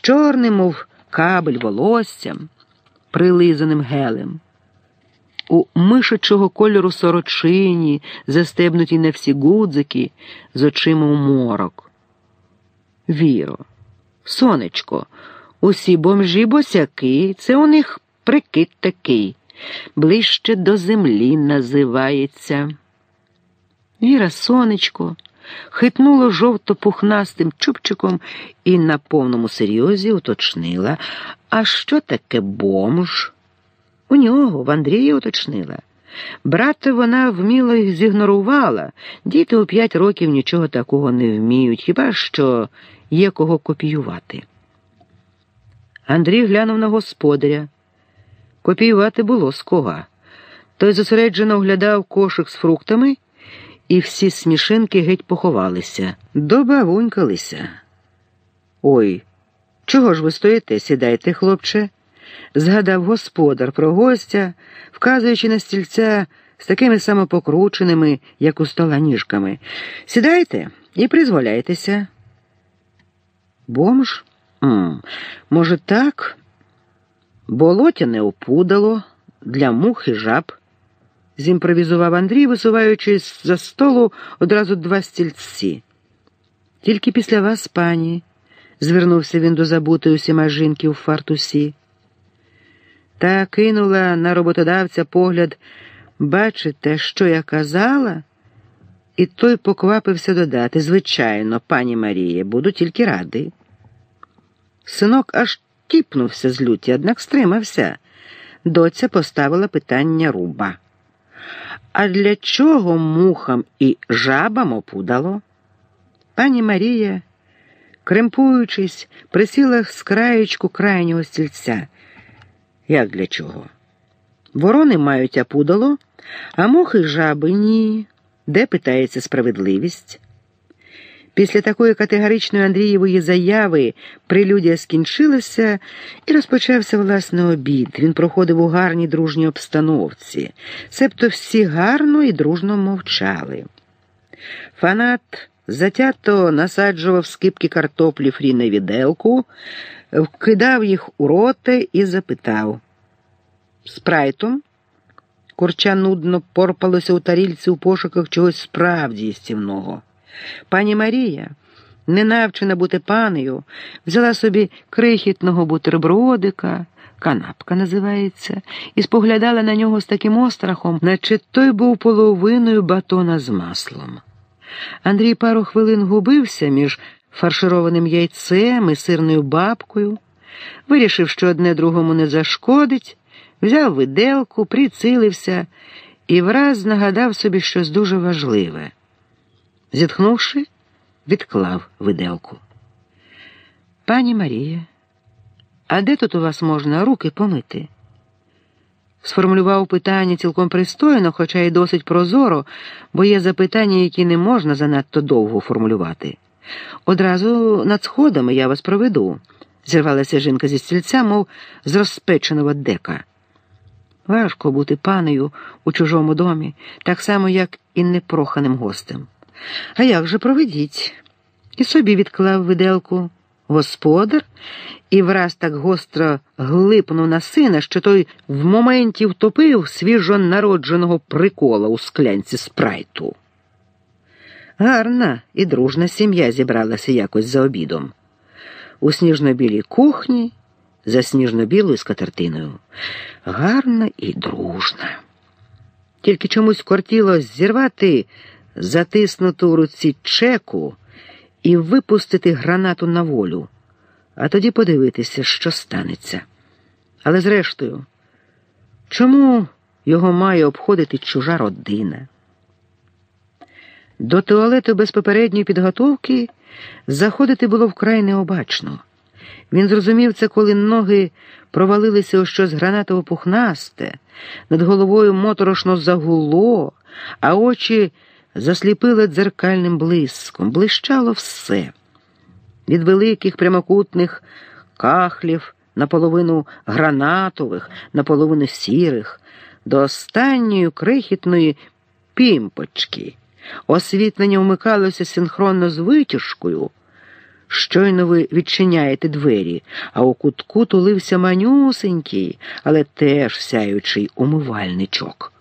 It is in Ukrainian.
чорним, мов кабель волоссям, прилизаним гелем. У мишачого кольору сорочині, застебнутій на всі гудзики, з очима у морок. Віро, сонечко, усі бомжі босяки, це у них прикид такий, ближче до землі називається. Віра, сонечко, хитнула жовто-пухнастим чубчиком і на повному серйозі уточнила, а що таке бомж? У нього, в Андрія уточнила. Брата вона вміло їх зігнорувала. Діти у п'ять років нічого такого не вміють, хіба що є кого копіювати. Андрій глянув на господаря. Копіювати було з кого. Той зосереджено оглядав кошик з фруктами, і всі смішинки геть поховалися, добавунькалися. Ой, чого ж ви стоїте? Сідайте, хлопче, згадав господар про гостя, вказуючи на стільця з такими самопокрученими, як у стола ніжками. Сідайте і призволяйтеся. Бомж? М, Може, так? Болотяне опудало для мух і жаб, зімпровізував Андрій, висуваючись за столу одразу два стільці. Тільки після вас, пані, звернувся він до забутої усіма жінки у фартусі. Та кинула на роботодавця погляд бачите, що я казала? І той поквапився додати звичайно, пані Маріє, буду тільки радий. Синок аж тіпнувся з люті, однак стримався. Доця поставила питання руба. А для чого мухам і жабам опудало? Пані Марія, кремпуючись, присіла з краєчку крайнього стільця. Як для чого? Ворони мають опудало, а мухи жаби ні. Де питається справедливість? Після такої категоричної Андрієвої заяви прелюдія скінчилася і розпочався власне обід. Він проходив у гарній дружній обстановці, себто всі гарно і дружно мовчали. Фанат затято насаджував скипки картоплі фрі на віделку, вкидав їх у роти і запитав Спрайтом? Курча нудно порпалося у тарільці у пошуках чогось справді їстівного. Пані Марія, не навчена бути панею, взяла собі крихітного бутербродика, канапка називається, і споглядала на нього з таким острахом, наче той був половиною батона з маслом. Андрій пару хвилин губився між фаршированим яйцем і сирною бабкою, вирішив, що одне другому не зашкодить, взяв виделку, прицилився і враз нагадав собі щось дуже важливе. Зітхнувши, відклав виделку. Пані Марія, а де тут у вас можна руки помити? Сформулював питання цілком пристойно, хоча й досить прозоро, бо є запитання, які не можна занадто довго формулювати. Одразу над сходами я вас проведу, зірвалася жінка зі стільця, мов з розпеченого дека. Важко бути панею у чужому домі, так само, як і непроханим гостем. А як же проведіть? І собі відклав виделку господар і враз так гостро глипнув на сина, що той в моменті втопив свіжо народженого прикола у склянці спрайту. Гарна і дружна сім'я зібралася якось за обідом. У сніжно-білій кухні, за сніжно-білою скатертиною. Гарна і дружна. Тільки чомусь кортіло зірвати затиснуту у руці чеку і випустити гранату на волю, а тоді подивитися, що станеться. Але зрештою, чому його має обходити чужа родина? До туалету без попередньої підготовки заходити було вкрай необачно. Він зрозумів це, коли ноги провалилися у щось гранатово пухнасте, над головою моторошно загуло, а очі засліпили дзеркальним блиском, блищало все. Від великих прямокутних кахлів, наполовину гранатових, наполовину сірих, до останньої крихітної пімпочки. Освітлення вмикалося синхронно з витяжкою, Щойно ви відчиняєте двері, а у кутку тулився манюсенький, але теж сяючий умивальничок.